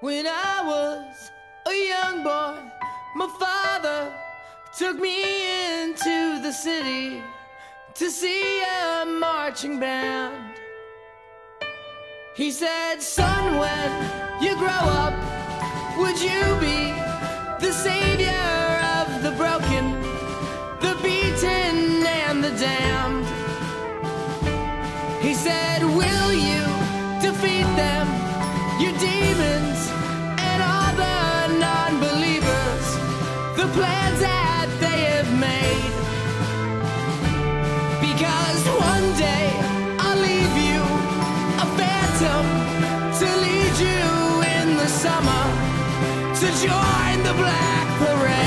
When I was a young boy, my father took me into the city to see a marching band. He said, Son, when you grow up, would you be to join the Black Parade.